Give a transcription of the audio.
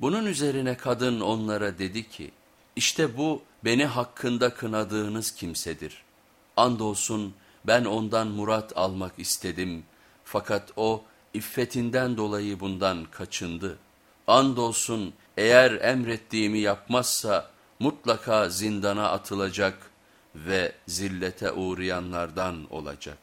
Bunun üzerine kadın onlara dedi ki, işte bu beni hakkında kınadığınız kimsedir. Andolsun ben ondan murat almak istedim fakat o iffetinden dolayı bundan kaçındı. Andolsun eğer emrettiğimi yapmazsa mutlaka zindana atılacak ve zillete uğrayanlardan olacak.